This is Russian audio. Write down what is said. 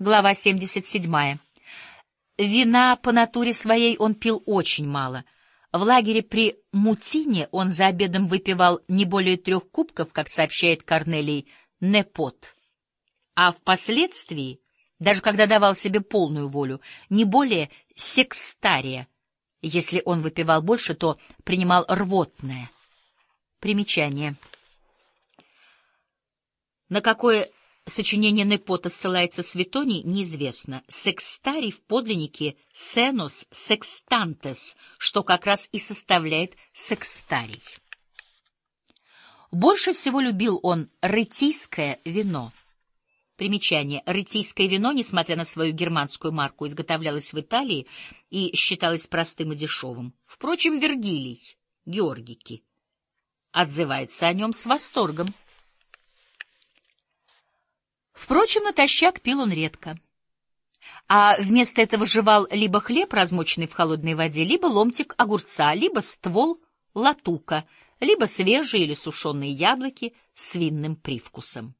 Глава 77. Вина по натуре своей он пил очень мало. В лагере при Мутине он за обедом выпивал не более трех кубков, как сообщает Корнелий Непот. А впоследствии, даже когда давал себе полную волю, не более секстария. Если он выпивал больше, то принимал рвотное. Примечание. На какое сочинение Непота ссылается Светоний, неизвестно. Секстарий в подлиннике «сенус секстантес», что как раз и составляет секстарий. Больше всего любил он рытийское вино. Примечание. Рытийское вино, несмотря на свою германскую марку, изготовлялось в Италии и считалось простым и дешевым. Впрочем, Вергилий, Георгики, отзывается о нем с восторгом. Впрочем, натощак пил он редко. А вместо этого жевал либо хлеб, размоченный в холодной воде, либо ломтик огурца, либо ствол латука, либо свежие или сушеные яблоки с винным привкусом.